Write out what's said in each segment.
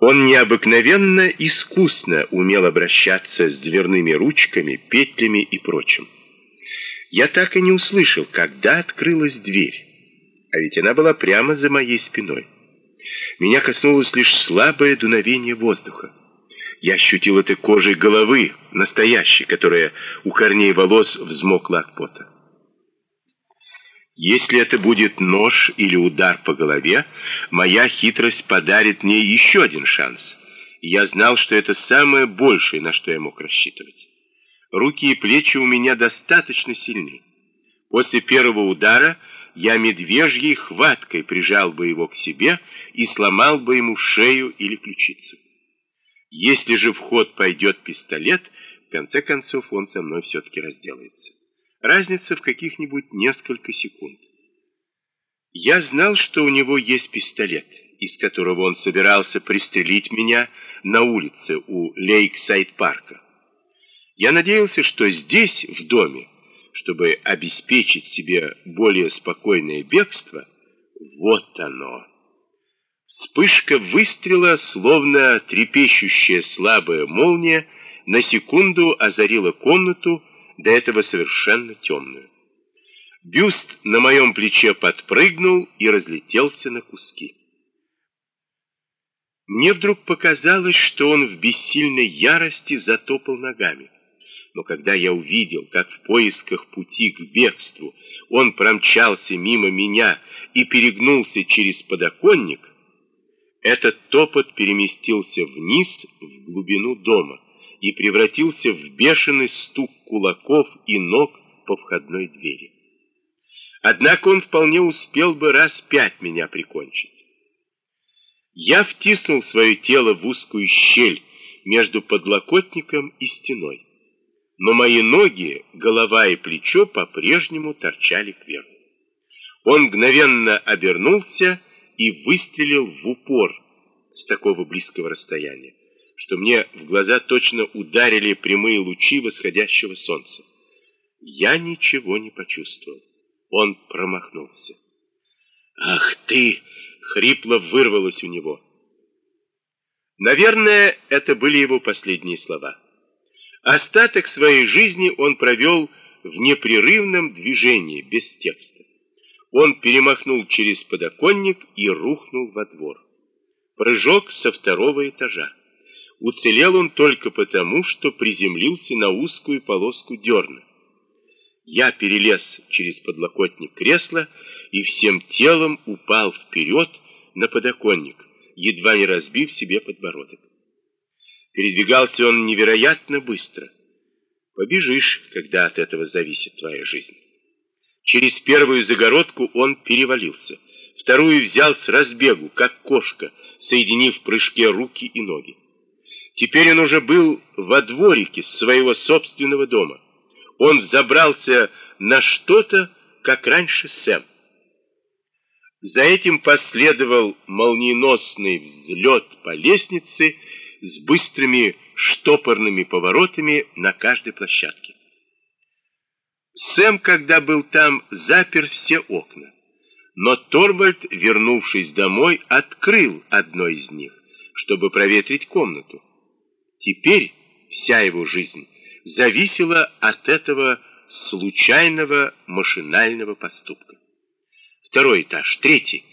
Он необыкновенно искусно умел обращаться с дверными ручками, петлями и прочим. Я так и не услышал, когда открылась дверь, а ведь она была прямо за моей спиной. Меня коснулось лишь слабое дуновение воздуха. Я ощутил это кожей головы, настоящей, которая у корней волос взмокла от пота. Если это будет нож или удар по голове, моя хитрость подарит мне еще один шанс. Я знал, что это самое большее, на что я мог рассчитывать. Руки и плечи у меня достаточно сильны. После первого удара я медвежьей хваткой прижал бы его к себе и сломал бы ему шею или ключицу. Если же в ход пойдет пистолет, в конце концов он со мной все-таки разделается. Разница в каких-нибудь несколько секунд. Я знал, что у него есть пистолет, из которого он собирался пристрелить меня на улице у Лейксайд-парка. Я надеялся, что здесь, в доме, чтобы обеспечить себе более спокойное бегство, вот оно. Вспышка выстрела, словно трепещущая слабая молния, на секунду озарила комнату, до этого совершенно темную. Бюст на моем плече подпрыгнул и разлетелся на куски. Мне вдруг показалось, что он в бессильной ярости затопал ногами. Но когда я увидел, как в поисках пути к бегству он промчался мимо меня и перегнулся через подоконник, этот топот переместился вниз в глубину дома и превратился в бешеный стук кулаков и ног по входной двери. Однако он вполне успел бы раз пять меня прикончить. Я втиснул свое тело в узкую щель между подлокотником и стеной, но мои ноги, голова и плечо по-прежнему торчали кверху. Он мгновенно обернулся и выстрелил в упор с такого близкого расстояния что мне в глаза точно ударили прямые лучи восходящего солнца. Я ничего не почувствовал. Он промахнулся. «Ах ты!» — хрипло вырвалось у него. Наверное, это были его последние слова. Остаток своей жизни он провел в непрерывном движении, без текста. Он перемахнул через подоконник и рухнул во двор. Прыжок со второго этажа. Уцелел он только потому, что приземлился на узкую полоску дерна. Я перелез через подлокотник кресла и всем телом упал вперед на подоконник, едва не разбив себе подбородок. Передвигался он невероятно быстро. Побежишь, когда от этого зависит твоя жизнь. Через первую загородку он перевалился, вторую взял с разбегу, как кошка, соединив в прыжке руки и ноги. Теперь он уже был во дворике своего собственного дома. Он взобрался на что-то, как раньше Сэм. За этим последовал молниеносный взлет по лестнице с быстрыми штопорными поворотами на каждой площадке. Сэм, когда был там, запер все окна. Но Торвальд, вернувшись домой, открыл одно из них, чтобы проветрить комнату. Теперь вся его жизнь зависела от этого случайного машинального поступка. Второй этаж, третий.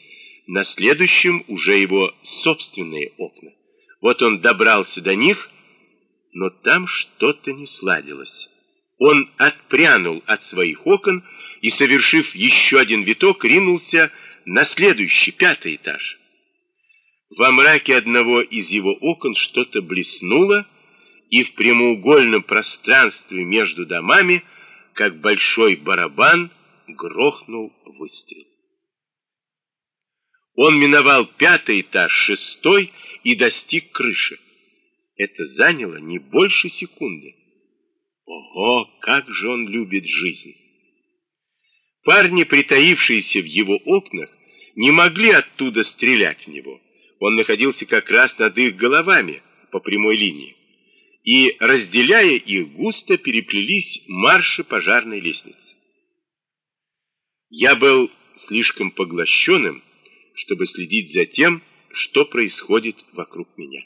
На следующем уже его собственные окна. Вот он добрался до них, но там что-то не сладилось. Он отпрянул от своих окон и, совершив еще один виток, ринулся на следующий, пятый этаж. Во мраке одного из его окон что-то блеснуло, и в прямоугольном пространстве между домами, как большой барабан, грохнул выстрел. Он миновал пятый этаж, шестой и достиг крыши. Это заняло не больше секунды. Ого, как же он любит жизнь! Парни, притаившиеся в его окнах, не могли оттуда стрелять в него. Он находился как раз над их головами по прямой линии. И, разделяя их, густо переплелись марши пожарной лестницы. Я был слишком поглощенным, чтобы следить за тем, что происходит вокруг меня.